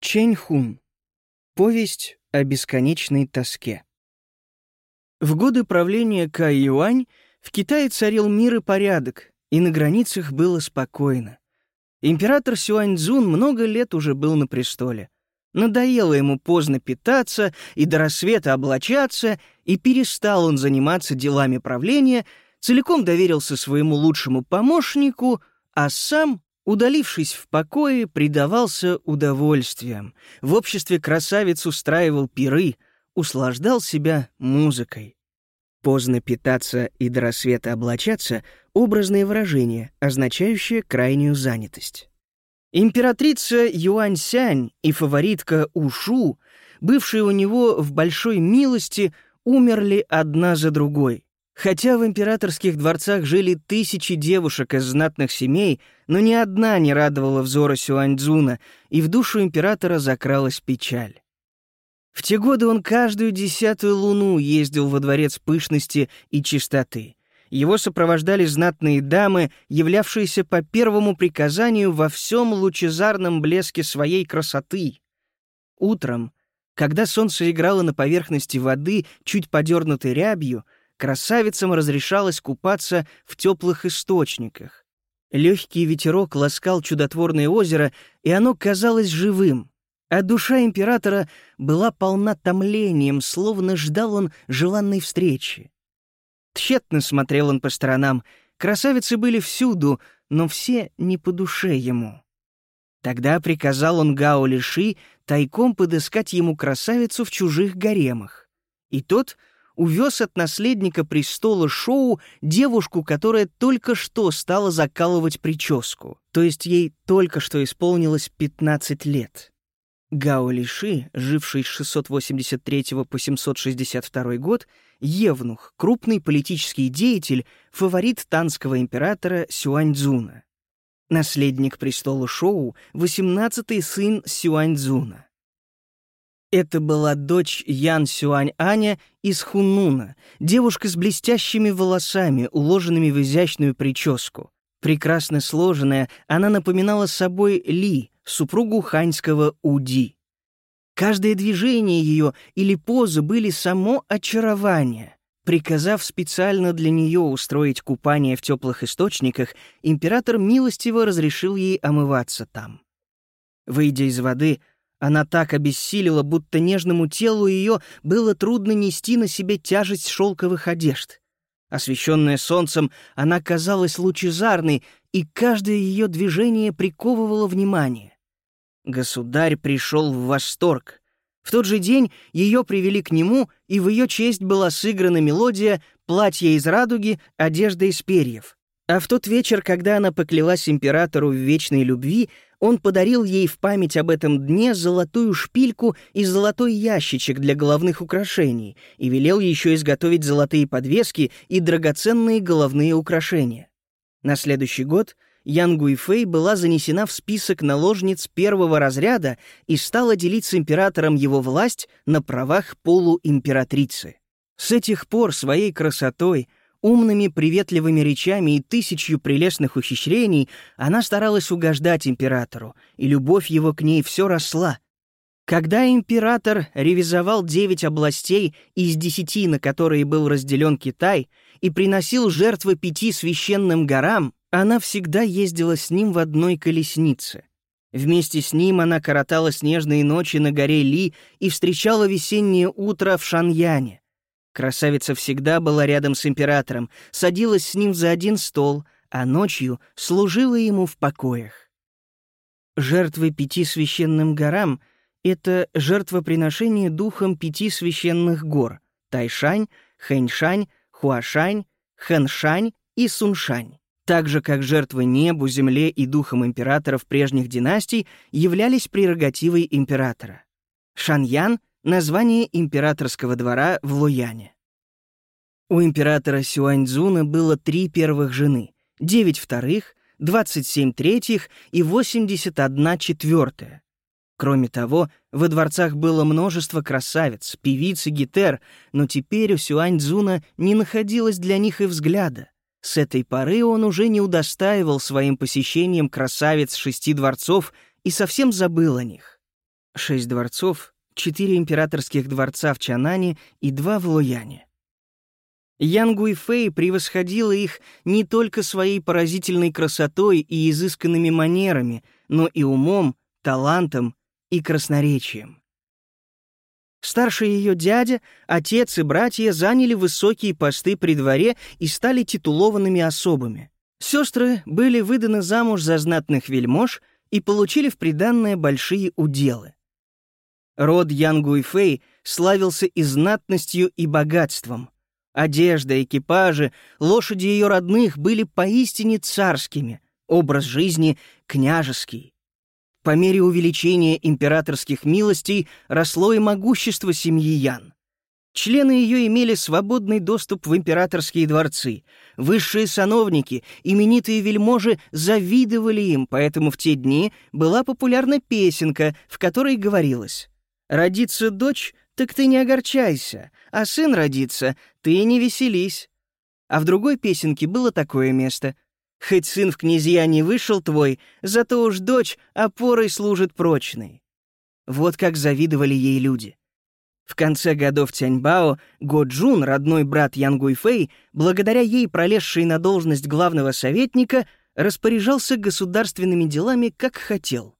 Чэньхун. Повесть о бесконечной тоске. В годы правления Кай Юань в Китае царил мир и порядок, и на границах было спокойно. Император Сюаньцзун много лет уже был на престоле. Надоело ему поздно питаться и до рассвета облачаться, и перестал он заниматься делами правления, целиком доверился своему лучшему помощнику, а сам Удалившись в покое, предавался удовольствиям. В обществе красавиц устраивал пиры, услаждал себя музыкой. Поздно питаться и до рассвета облачаться — образное выражение, означающее крайнюю занятость. Императрица Юань-Сянь и фаворитка Ушу, бывшие у него в большой милости, умерли одна за другой. Хотя в императорских дворцах жили тысячи девушек из знатных семей, но ни одна не радовала взора Сюаньцзуна, и в душу императора закралась печаль. В те годы он каждую десятую луну ездил во дворец пышности и чистоты. Его сопровождали знатные дамы, являвшиеся по первому приказанию во всем лучезарном блеске своей красоты. Утром, когда солнце играло на поверхности воды, чуть подернутой рябью, красавицам разрешалось купаться в теплых источниках. Легкий ветерок ласкал чудотворное озеро, и оно казалось живым. А душа императора была полна томлением, словно ждал он желанной встречи. Тщетно смотрел он по сторонам. Красавицы были всюду, но все не по душе ему. Тогда приказал он Гао Лиши тайком подыскать ему красавицу в чужих гаремах. И тот — увез от наследника престола шоу девушку, которая только что стала закалывать прическу, то есть ей только что исполнилось 15 лет. Гао Лиши, живший с 683 по 762 год, евнух, крупный политический деятель, фаворит танского императора Сюаньцзуна. Наследник престола Шоу, 18-й сын Сюаньцзуна. Это была дочь Ян Сюань Аня из Хунуна, девушка с блестящими волосами, уложенными в изящную прическу. Прекрасно сложенная, она напоминала собой Ли, супругу ханьского Уди. Каждое движение ее или поза были само очарование. Приказав специально для нее устроить купание в теплых источниках, император милостиво разрешил ей омываться там. Выйдя из воды, она так обессилила, будто нежному телу ее было трудно нести на себе тяжесть шелковых одежд. Освещенная солнцем, она казалась лучезарной, и каждое ее движение приковывало внимание. Государь пришел в восторг. В тот же день ее привели к нему, и в ее честь была сыграна мелодия «Платье из радуги, одежда из перьев». А в тот вечер, когда она поклялась императору в вечной любви, он подарил ей в память об этом дне золотую шпильку и золотой ящичек для головных украшений и велел еще изготовить золотые подвески и драгоценные головные украшения. На следующий год Ян Гуйфэй была занесена в список наложниц первого разряда и стала делить с императором его власть на правах полуимператрицы. С этих пор своей красотой Умными, приветливыми речами и тысячью прелестных ухищрений она старалась угождать императору, и любовь его к ней все росла. Когда император ревизовал девять областей из десяти, на которые был разделен Китай, и приносил жертвы пяти священным горам, она всегда ездила с ним в одной колеснице. Вместе с ним она коротала снежные ночи на горе Ли и встречала весеннее утро в Шаньяне. Красавица всегда была рядом с императором, садилась с ним за один стол, а ночью служила ему в покоях. Жертвы пяти священным горам — это жертвоприношение духом пяти священных гор — Тайшань, Хэньшань, Хуашань, Хэншань и Суншань. Так же, как жертвы небу, земле и духам императоров прежних династий являлись прерогативой императора. Шаньян название императорского двора в Лояне. У императора Сюаньцзуна было три первых жены, девять вторых, двадцать семь третьих и восемьдесят одна четвертая. Кроме того, во дворцах было множество красавиц, певиц и гитер, но теперь у Сюаньцзуна не находилось для них и взгляда. С этой поры он уже не удостаивал своим посещением красавиц шести дворцов и совсем забыл о них. шесть дворцов, четыре императорских дворца в Чанане и два в Лояне. Ян Гуйфэй превосходила их не только своей поразительной красотой и изысканными манерами, но и умом, талантом и красноречием. Старший ее дядя, отец и братья заняли высокие посты при дворе и стали титулованными особами. Сестры были выданы замуж за знатных вельмож и получили в приданное большие уделы. Род Ян Гуйфэй славился и знатностью, и богатством. Одежда, экипажи, лошади ее родных были поистине царскими, образ жизни — княжеский. По мере увеличения императорских милостей росло и могущество семьи Ян. Члены ее имели свободный доступ в императорские дворцы. Высшие сановники, именитые вельможи завидовали им, поэтому в те дни была популярна песенка, в которой говорилось «Родится дочь, так ты не огорчайся, а сын родится, ты не веселись». А в другой песенке было такое место — Хоть сын в князья не вышел твой, зато уж дочь опорой служит прочной. Вот как завидовали ей люди. В конце годов Тяньбао Го Джун, родной брат Ян Гуйфэй, благодаря ей пролезший на должность главного советника, распоряжался государственными делами как хотел.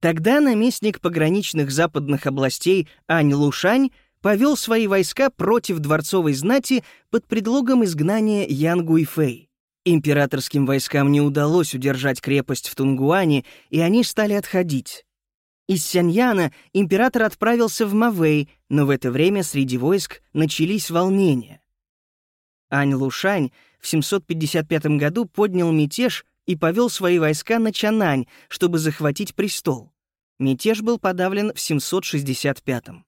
Тогда наместник пограничных западных областей Ань Лушань повел свои войска против дворцовой знати под предлогом изгнания Ян Гуйфэй. Императорским войскам не удалось удержать крепость в Тунгуане, и они стали отходить. Из Сяньяна император отправился в Мавей, но в это время среди войск начались волнения. Ань Лушань в 755 году поднял мятеж и повел свои войска на Чанань, чтобы захватить престол. Мятеж был подавлен в 765 -м.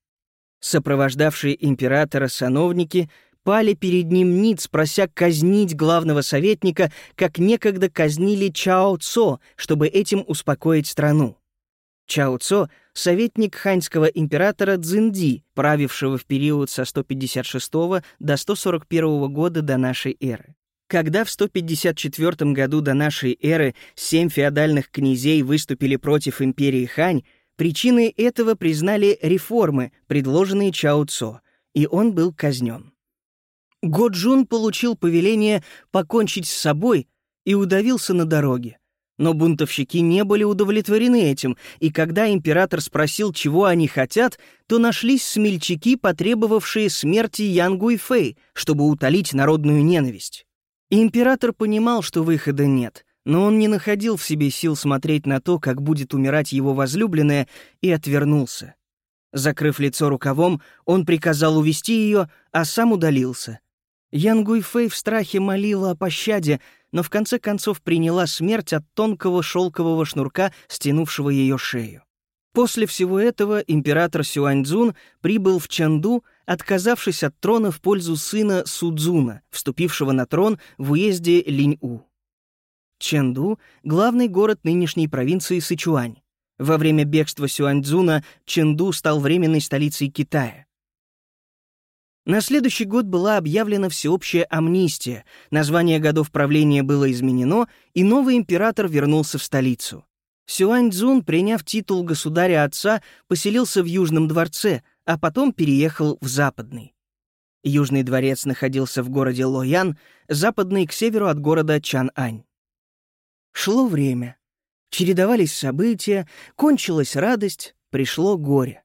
Сопровождавшие императора сановники пали перед ним ниц, прося казнить главного советника, как некогда казнили Чао Цо, чтобы этим успокоить страну. Чао Цо — советник ханьского императора Цзинди, правившего в период со 156 до 141 года до нашей эры. Когда в 154 году до нашей эры семь феодальных князей выступили против империи Хань, причиной этого признали реформы, предложенные Чао Цо, и он был казнен. Годжун получил повеление покончить с собой и удавился на дороге. Но бунтовщики не были удовлетворены этим, и когда император спросил, чего они хотят, то нашлись смельчаки, потребовавшие смерти Янгу и Фэй, чтобы утолить народную ненависть. Император понимал, что выхода нет, но он не находил в себе сил смотреть на то, как будет умирать его возлюбленная, и отвернулся. Закрыв лицо рукавом, он приказал увести ее, а сам удалился. Ян Гуйфэй в страхе молила о пощаде, но в конце концов приняла смерть от тонкого шелкового шнурка, стянувшего ее шею. После всего этого император Сюаньцзун прибыл в Чанду, отказавшись от трона в пользу сына Судзуна, вступившего на трон в уезде Линь-У. Чэнду — главный город нынешней провинции Сычуань. Во время бегства Сюаньцзуна Чэнду стал временной столицей Китая. На следующий год была объявлена всеобщая амнистия, название годов правления было изменено, и новый император вернулся в столицу. Сюань-Цзун, приняв титул государя-отца, поселился в Южном дворце, а потом переехал в Западный. Южный дворец находился в городе Лоян, западный — к северу от города Чан-Ань. Шло время. Чередовались события, кончилась радость, пришло горе.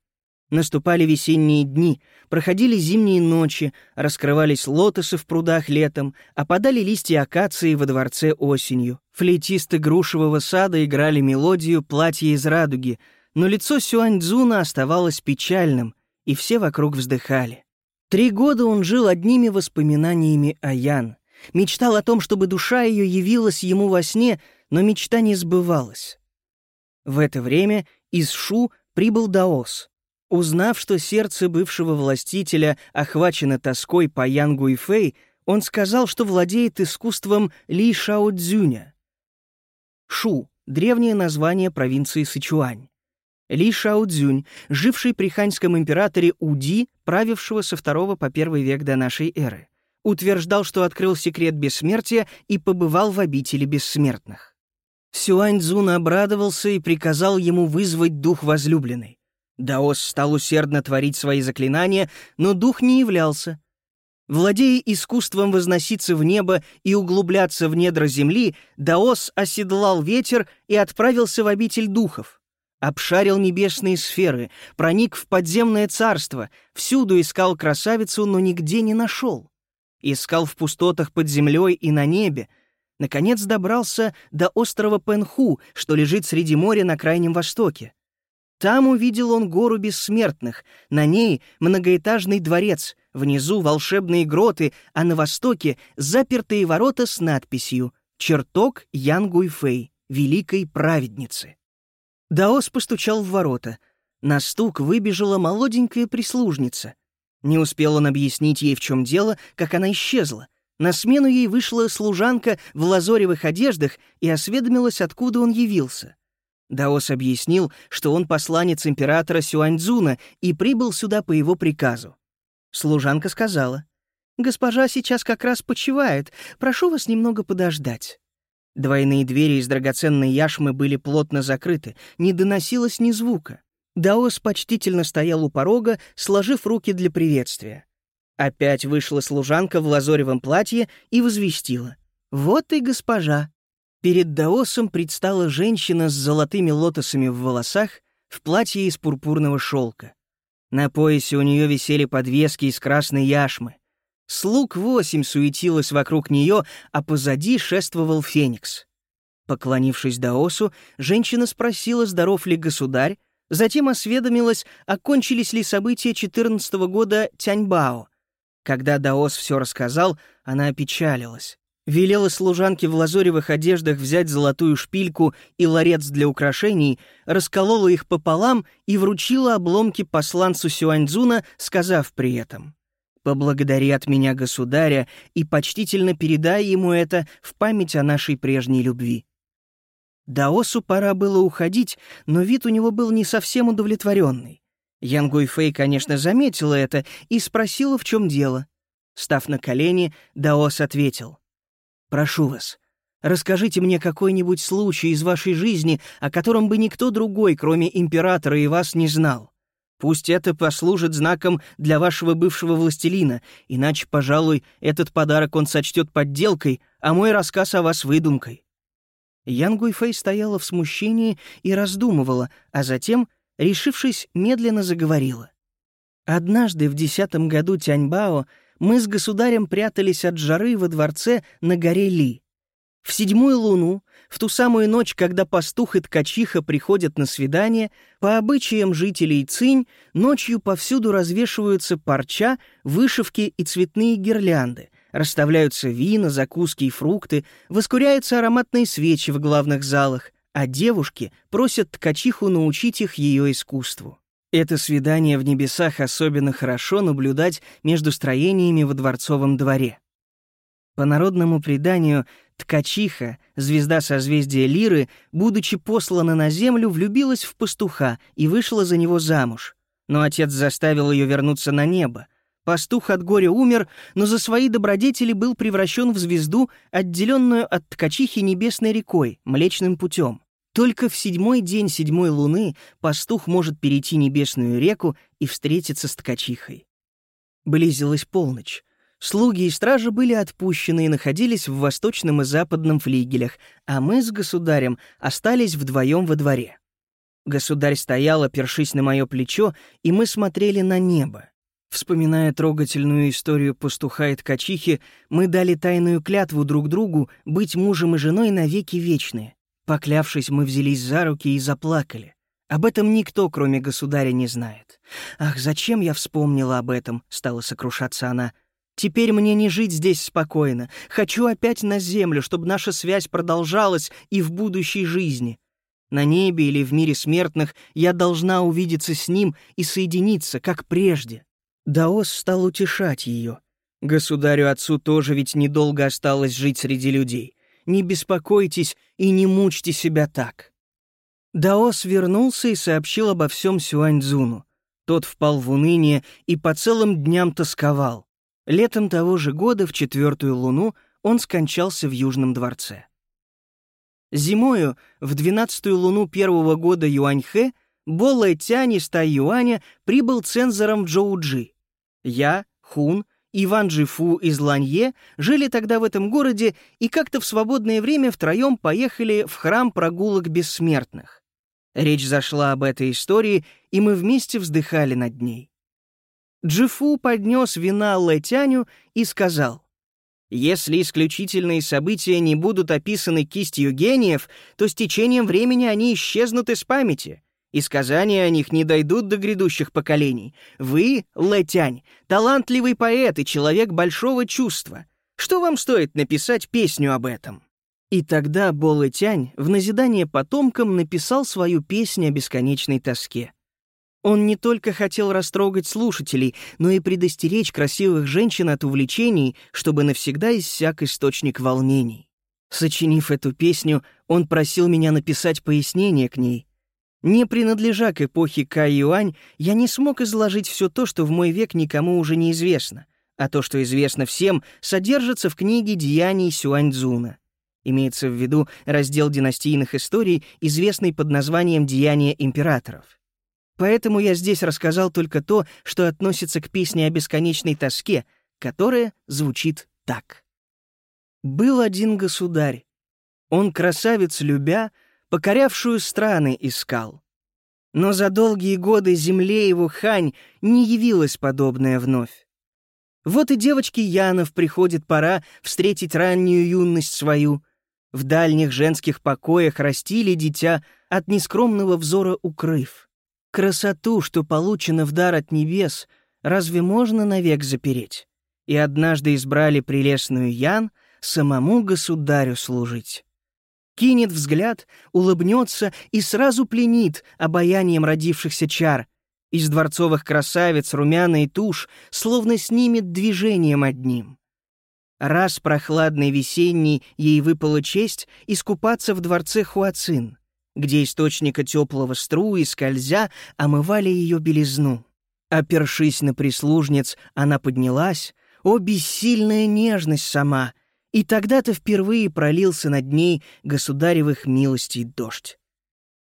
Наступали весенние дни, проходили зимние ночи, раскрывались лотосы в прудах летом, опадали листья акации во дворце осенью. Флейтисты грушевого сада играли мелодию «Платье из радуги», но лицо Сюаньцзуна оставалось печальным, и все вокруг вздыхали. Три года он жил одними воспоминаниями о Ян. Мечтал о том, чтобы душа ее явилась ему во сне, но мечта не сбывалась. В это время из Шу прибыл Даос. Узнав, что сердце бывшего властителя охвачено тоской по Янгу и Фэй, он сказал, что владеет искусством Ли Шао Цзюня. Шу — древнее название провинции Сычуань. Ли Шао Цзюнь, живший при ханьском императоре Уди, правившего со второго по первый век до нашей эры, утверждал, что открыл секрет бессмертия и побывал в обители бессмертных. Сюань Цзун обрадовался и приказал ему вызвать дух возлюбленной. Даос стал усердно творить свои заклинания, но дух не являлся. Владея искусством возноситься в небо и углубляться в недра земли, Даос оседлал ветер и отправился в обитель духов. Обшарил небесные сферы, проник в подземное царство, всюду искал красавицу, но нигде не нашел. Искал в пустотах под землей и на небе. Наконец добрался до острова Пенху, что лежит среди моря на Крайнем Востоке. Там увидел он гору бессмертных, на ней многоэтажный дворец, внизу волшебные гроты, а на востоке запертые ворота с надписью «Чертог Ян Гуйфэй, великой праведницы». Даос постучал в ворота. На стук выбежала молоденькая прислужница. Не успел он объяснить ей, в чем дело, как она исчезла. На смену ей вышла служанка в лазоревых одеждах и осведомилась, откуда он явился. Даос объяснил, что он посланец императора Сюаньцзуна и прибыл сюда по его приказу. Служанка сказала, «Госпожа сейчас как раз почивает, прошу вас немного подождать». Двойные двери из драгоценной яшмы были плотно закрыты, не доносилось ни звука. Даос почтительно стоял у порога, сложив руки для приветствия. Опять вышла служанка в лазоревом платье и возвестила. «Вот и госпожа». Перед Даосом предстала женщина с золотыми лотосами в волосах в платье из пурпурного шелка. На поясе у нее висели подвески из красной яшмы. Слуг восемь суетилось вокруг нее, а позади шествовал Феникс. Поклонившись Даосу, женщина спросила, здоров ли государь, затем осведомилась, окончились ли события 14 -го года Тяньбао. Когда Даос все рассказал, она опечалилась. Велела служанке в лазоревых одеждах взять золотую шпильку и ларец для украшений, расколола их пополам и вручила обломки посланцу Сюаньцзуна, сказав при этом «Поблагодари от меня государя и почтительно передай ему это в память о нашей прежней любви». Даосу пора было уходить, но вид у него был не совсем удовлетворенный. Ян Гуйфэй, конечно, заметила это и спросила, в чем дело. Став на колени, Даос ответил — Прошу вас, расскажите мне какой-нибудь случай из вашей жизни, о котором бы никто другой, кроме императора и вас, не знал. Пусть это послужит знаком для вашего бывшего властелина, иначе, пожалуй, этот подарок он сочтет подделкой, а мой рассказ о вас выдумкой». Ян Гуйфэй стояла в смущении и раздумывала, а затем, решившись, медленно заговорила. Однажды в десятом году Тяньбао мы с государем прятались от жары во дворце на горе Ли. В седьмую луну, в ту самую ночь, когда пастух и ткачиха приходят на свидание, по обычаям жителей Цинь ночью повсюду развешиваются парча, вышивки и цветные гирлянды, расставляются вина, закуски и фрукты, воскуряются ароматные свечи в главных залах, а девушки просят ткачиху научить их ее искусству. Это свидание в небесах особенно хорошо наблюдать между строениями во дворцовом дворе. По народному преданию, ткачиха, звезда созвездия Лиры, будучи послана на землю, влюбилась в пастуха и вышла за него замуж. Но отец заставил ее вернуться на небо. Пастух от горя умер, но за свои добродетели был превращен в звезду, отделенную от ткачихи небесной рекой, Млечным путем. Только в седьмой день седьмой луны пастух может перейти небесную реку и встретиться с ткачихой. Близилась полночь. Слуги и стражи были отпущены и находились в восточном и западном флигелях, а мы с государем остались вдвоем во дворе. Государь стоял, опершись на мое плечо, и мы смотрели на небо. Вспоминая трогательную историю пастуха и ткачихи, мы дали тайную клятву друг другу быть мужем и женой навеки вечные. Поклявшись, мы взялись за руки и заплакали. Об этом никто, кроме государя, не знает. «Ах, зачем я вспомнила об этом?» — стала сокрушаться она. «Теперь мне не жить здесь спокойно. Хочу опять на землю, чтобы наша связь продолжалась и в будущей жизни. На небе или в мире смертных я должна увидеться с ним и соединиться, как прежде». Даос стал утешать ее. Государю-отцу тоже ведь недолго осталось жить среди людей не беспокойтесь и не мучьте себя так». Даос вернулся и сообщил обо всем Сюаньцзуну. Тот впал в уныние и по целым дням тосковал. Летом того же года, в четвертую луну, он скончался в Южном дворце. Зимою, в двенадцатую луну первого года Юаньхэ, Болла Тянь из Тайюаня прибыл цензором в Джоуджи. Я, Хун, Иван Джифу из Ланье жили тогда в этом городе и как-то в свободное время втроем поехали в храм прогулок бессмертных. Речь зашла об этой истории, и мы вместе вздыхали над ней. Джифу поднес вина Летяню и сказал, «Если исключительные события не будут описаны кистью гениев, то с течением времени они исчезнут из памяти, и сказания о них не дойдут до грядущих поколений. Вы, Летянь, талантливый поэт и человек большого чувства. Что вам стоит написать песню об этом?» И тогда Бо Летянь в назидание потомкам написал свою песню о бесконечной тоске. Он не только хотел растрогать слушателей, но и предостеречь красивых женщин от увлечений, чтобы навсегда иссяк источник волнений. Сочинив эту песню, он просил меня написать пояснение к ней. Не принадлежа к эпохе Кай-Юань, я не смог изложить все то, что в мой век никому уже не известно, а то, что известно всем, содержится в книге «Деяний Сюаньцзуна». Имеется в виду раздел династийных историй, известный под названием «Деяния императоров». Поэтому я здесь рассказал только то, что относится к песне о бесконечной тоске, которая звучит так. «Был один государь. Он, красавец любя, покорявшую страны искал. Но за долгие годы земле его хань не явилась подобная вновь. Вот и девочке Янов приходит пора встретить раннюю юность свою. В дальних женских покоях растили дитя, от нескромного взора укрыв. Красоту, что получено в дар от небес, разве можно навек запереть? И однажды избрали прелестную Ян самому государю служить. Кинет взгляд, улыбнется и сразу пленит обаянием родившихся чар. Из дворцовых красавиц румяный тушь словно снимет движением одним. Раз прохладный весенний ей выпала честь искупаться в дворце Хуацин где источника теплого струи, скользя, омывали ее белизну. Опершись на прислужниц, она поднялась, о, бессильная нежность сама, и тогда-то впервые пролился над ней государевых милостей дождь.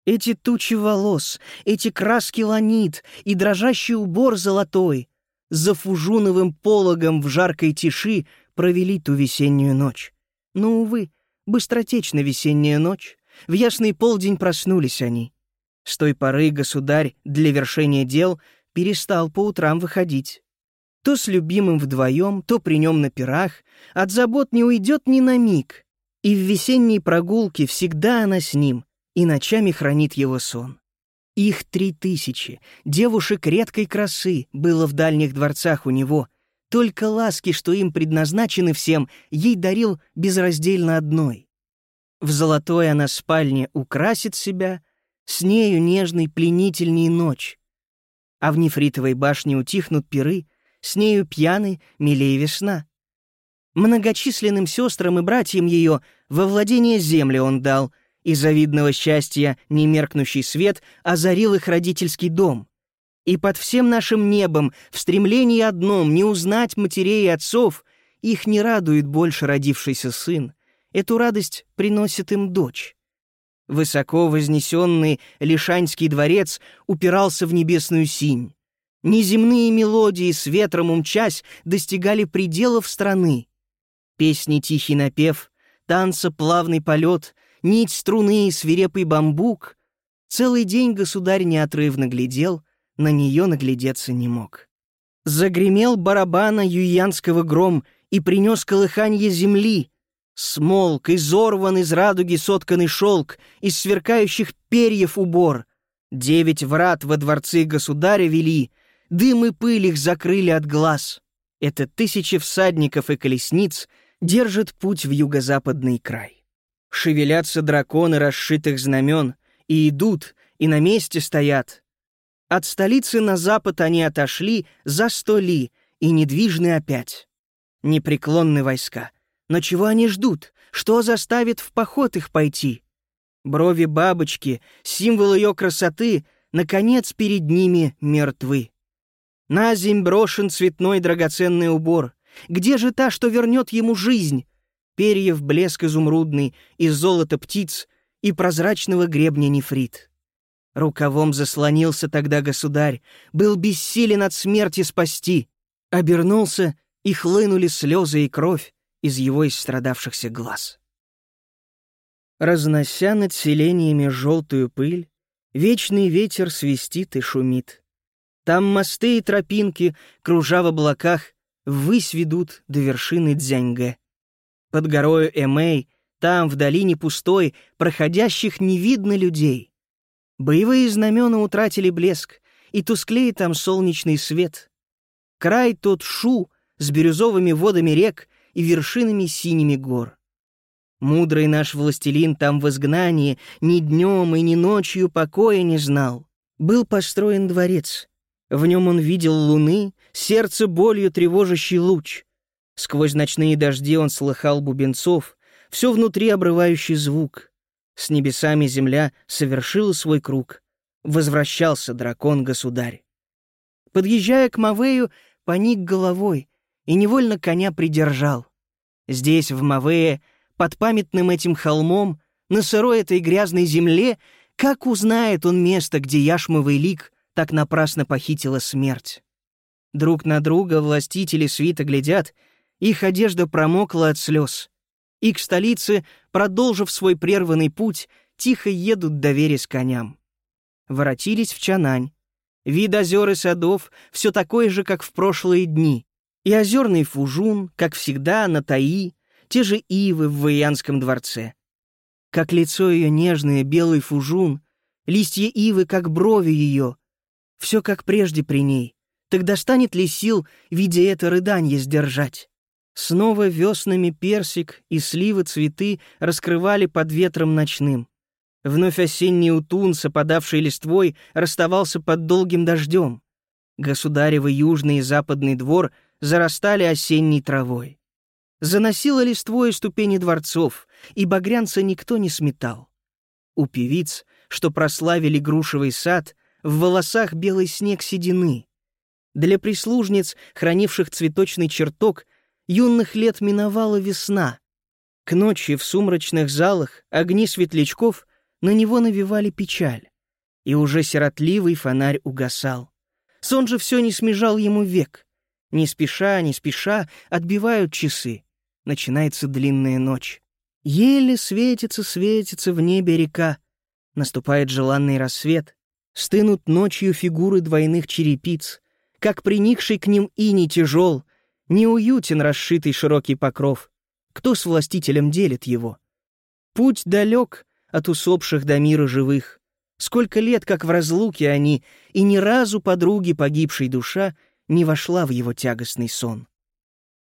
Эти тучи волос, эти краски ланит и дрожащий убор золотой за фужуновым пологом в жаркой тиши провели ту весеннюю ночь. Но, увы, быстротечна весенняя ночь, в ясный полдень проснулись они. С той поры государь для вершения дел перестал по утрам выходить. То с любимым вдвоем, то при нем на пирах, от забот не уйдет ни на миг. И в весенней прогулке всегда она с ним, и ночами хранит его сон. Их три тысячи, девушек редкой красы, было в дальних дворцах у него. Только ласки, что им предназначены всем, ей дарил безраздельно одной. В золотой она спальне украсит себя, с нею нежный пленительней ночь. А в нефритовой башне утихнут пиры, с нею пьяный милее весна. Многочисленным сестрам и братьям ее во владение земли он дал, и завидного счастья немеркнущий свет озарил их родительский дом. И под всем нашим небом, в стремлении одном не узнать матерей и отцов, их не радует больше родившийся сын — Эту радость приносит им дочь. Высоко вознесенный Лишанский дворец упирался в небесную синь. Неземные мелодии с ветром умчась достигали пределов страны. Песни тихий напев, танца плавный полет, нить струны и свирепый бамбук. Целый день государь неотрывно глядел, на нее наглядеться не мог. Загремел барабана юянского гром и принес колыханье земли, Смолк, изорван из радуги сотканный шелк, из сверкающих перьев убор. Девять врат во дворцы государя вели, дым и пыль их закрыли от глаз. Это тысячи всадников и колесниц держат путь в юго-западный край. Шевелятся драконы расшитых знамен, и идут, и на месте стоят. От столицы на запад они отошли за сто ли, и недвижны опять. Непреклонны войска — но чего они ждут? Что заставит в поход их пойти? Брови бабочки, символ ее красоты, наконец перед ними мертвы. На земь брошен цветной драгоценный убор. Где же та, что вернет ему жизнь? Перьев блеск изумрудный, из золота птиц и прозрачного гребня нефрит. Рукавом заслонился тогда государь, был бессилен от смерти спасти. Обернулся, и хлынули слезы и кровь из его истрадавшихся глаз. Разнося над селениями желтую пыль, вечный ветер свистит и шумит. Там мосты и тропинки, кружа в облаках, ввысь ведут до вершины Дзяньге. Под горою Эмэй, там, в долине пустой, проходящих не видно людей. Боевые знамена утратили блеск, и тусклеет там солнечный свет. Край тот шу с бирюзовыми водами рек и вершинами синими гор. Мудрый наш властелин там в изгнании ни днем и ни ночью покоя не знал. Был построен дворец. В нем он видел луны, сердце болью тревожащий луч. Сквозь ночные дожди он слыхал бубенцов, все внутри обрывающий звук. С небесами земля совершила свой круг. Возвращался дракон-государь. Подъезжая к Мавею, поник головой и невольно коня придержал. Здесь, в Мавее, под памятным этим холмом, на сырой этой грязной земле, как узнает он место, где яшмовый лик так напрасно похитила смерть? Друг на друга властители свита глядят, их одежда промокла от слез и к столице, продолжив свой прерванный путь, тихо едут доверясь коням. Воротились в Чанань. Вид озер и садов все такой же, как в прошлые дни. И озерный фужун, как всегда, на Таи, те же ивы в Ваянском дворце. Как лицо ее нежное, белый фужун, листья ивы, как брови ее. Все как прежде при ней. Тогда станет ли сил, видя это рыданье, сдержать? Снова веснами персик и сливы цветы раскрывали под ветром ночным. Вновь осенний утун, сопадавший листвой, расставался под долгим дождем. Государевый южный и западный двор зарастали осенней травой. Заносило листвой ступени дворцов, и багрянца никто не сметал. У певиц, что прославили грушевый сад, в волосах белый снег седины. Для прислужниц, хранивших цветочный чертог, юных лет миновала весна. К ночи в сумрачных залах огни светлячков на него навевали печаль. И уже сиротливый фонарь угасал. Сон же все не смежал ему век. Не спеша, не спеша отбивают часы. Начинается длинная ночь. Еле светится, светится в небе река. Наступает желанный рассвет. Стынут ночью фигуры двойных черепиц. Как приникший к ним иней тяжел — Неуютен расшитый широкий покров. Кто с властителем делит его? Путь далек от усопших до мира живых. Сколько лет, как в разлуке они, и ни разу подруги погибшей душа не вошла в его тягостный сон.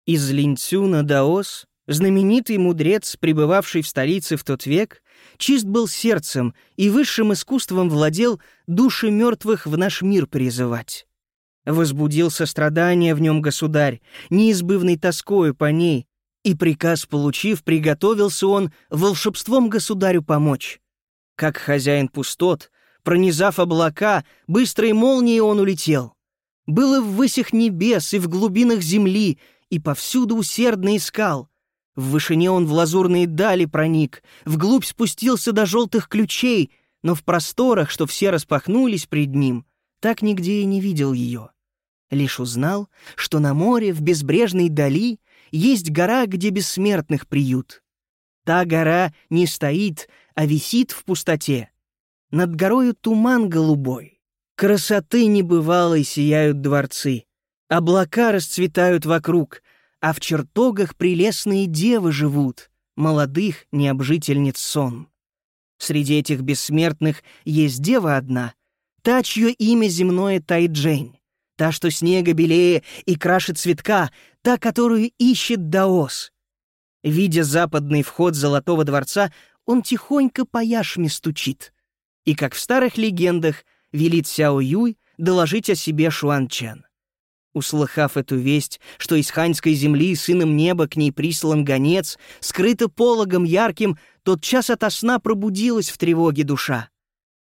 Из Линцюна Даос, знаменитый мудрец, пребывавший в столице в тот век, чист был сердцем и высшим искусством владел души мертвых в наш мир призывать. Возбудил сострадание в нем государь, неизбывной тоскою по ней, и приказ получив, приготовился он волшебством государю помочь. Как хозяин пустот, пронизав облака, быстрой молнией он улетел. Было в высях небес и в глубинах земли, и повсюду усердно искал. В вышине он в лазурные дали проник, вглубь спустился до желтых ключей, но в просторах, что все распахнулись пред ним, так нигде и не видел ее. Лишь узнал, что на море в безбрежной дали есть гора, где бессмертных приют. Та гора не стоит, а висит в пустоте. Над горою туман голубой. Красоты небывалой сияют дворцы. Облака расцветают вокруг, а в чертогах прелестные девы живут, молодых необжительниц сон. Среди этих бессмертных есть дева одна, та, чье имя земное Тайджень. Та, что снега белее и краше цветка, та, которую ищет Даос. Видя западный вход Золотого дворца, он тихонько по яшме стучит. И, как в старых легендах, велит Сяо Юй доложить о себе Шуан Чен. Услыхав эту весть, что из ханьской земли сыном неба к ней прислан гонец, скрыто пологом ярким, тот час ото сна пробудилась в тревоге душа.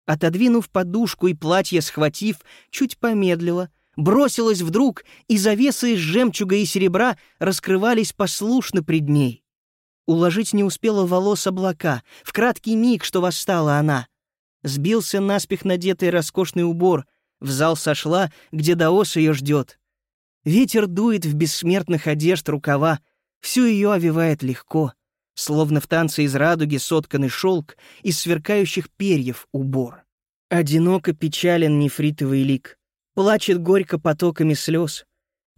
Отодвинув подушку и платье схватив, чуть помедлила, бросилась вдруг, и завесы из жемчуга и серебра раскрывались послушно пред ней. Уложить не успела волос облака, в краткий миг, что восстала она. Сбился наспех надетый роскошный убор, в зал сошла, где Даос ее ждет. Ветер дует в бессмертных одежд рукава, всю ее овивает легко, словно в танце из радуги сотканный шелк из сверкающих перьев убор. Одиноко печален нефритовый лик, плачет горько потоками слез.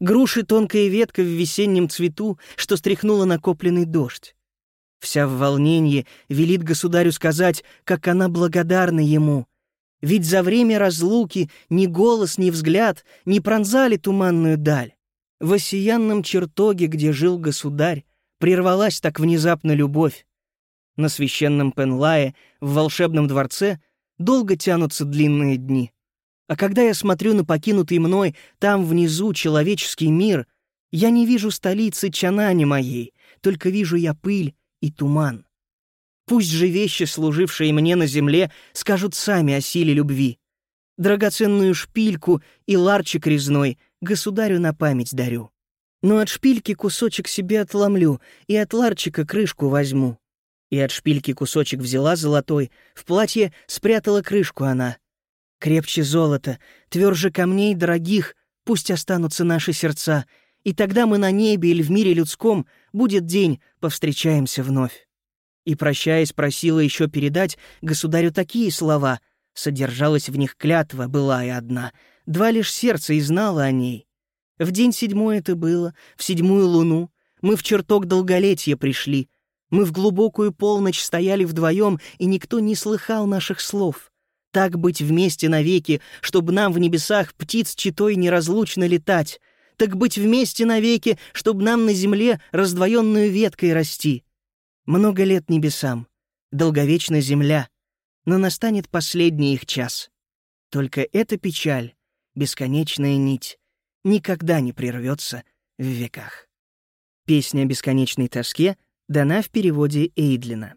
Груши тонкая ветка в весеннем цвету, что стряхнула накопленный дождь. Вся в волнении велит государю сказать, как она благодарна ему. Ведь за время разлуки ни голос, ни взгляд не пронзали туманную даль. В осиянном чертоге, где жил государь, прервалась так внезапно любовь. На священном Пенлае, в волшебном дворце, долго тянутся длинные дни. А когда я смотрю на покинутый мной, там внизу человеческий мир, я не вижу столицы Чанани моей, только вижу я пыль и туман. Пусть же вещи, служившие мне на земле, скажут сами о силе любви. Драгоценную шпильку и ларчик резной государю на память дарю. Но от шпильки кусочек себе отломлю и от ларчика крышку возьму. И от шпильки кусочек взяла золотой, в платье спрятала крышку она. Крепче золота, тверже камней дорогих, пусть останутся наши сердца, и тогда мы на небе или в мире людском будет день, повстречаемся вновь. И, прощаясь, просила еще передать государю такие слова. Содержалась в них клятва, была и одна. Два лишь сердца и знала о ней. В день седьмой это было, в седьмую луну. Мы в чертог долголетия пришли. Мы в глубокую полночь стояли вдвоем, и никто не слыхал наших слов. Так быть вместе навеки, чтобы нам в небесах птиц читой неразлучно летать так быть вместе навеки, чтобы нам на земле раздвоенную веткой расти. Много лет небесам, долговечна земля, но настанет последний их час. Только эта печаль, бесконечная нить, никогда не прервется в веках. Песня о бесконечной тоске дана в переводе Эйдлина.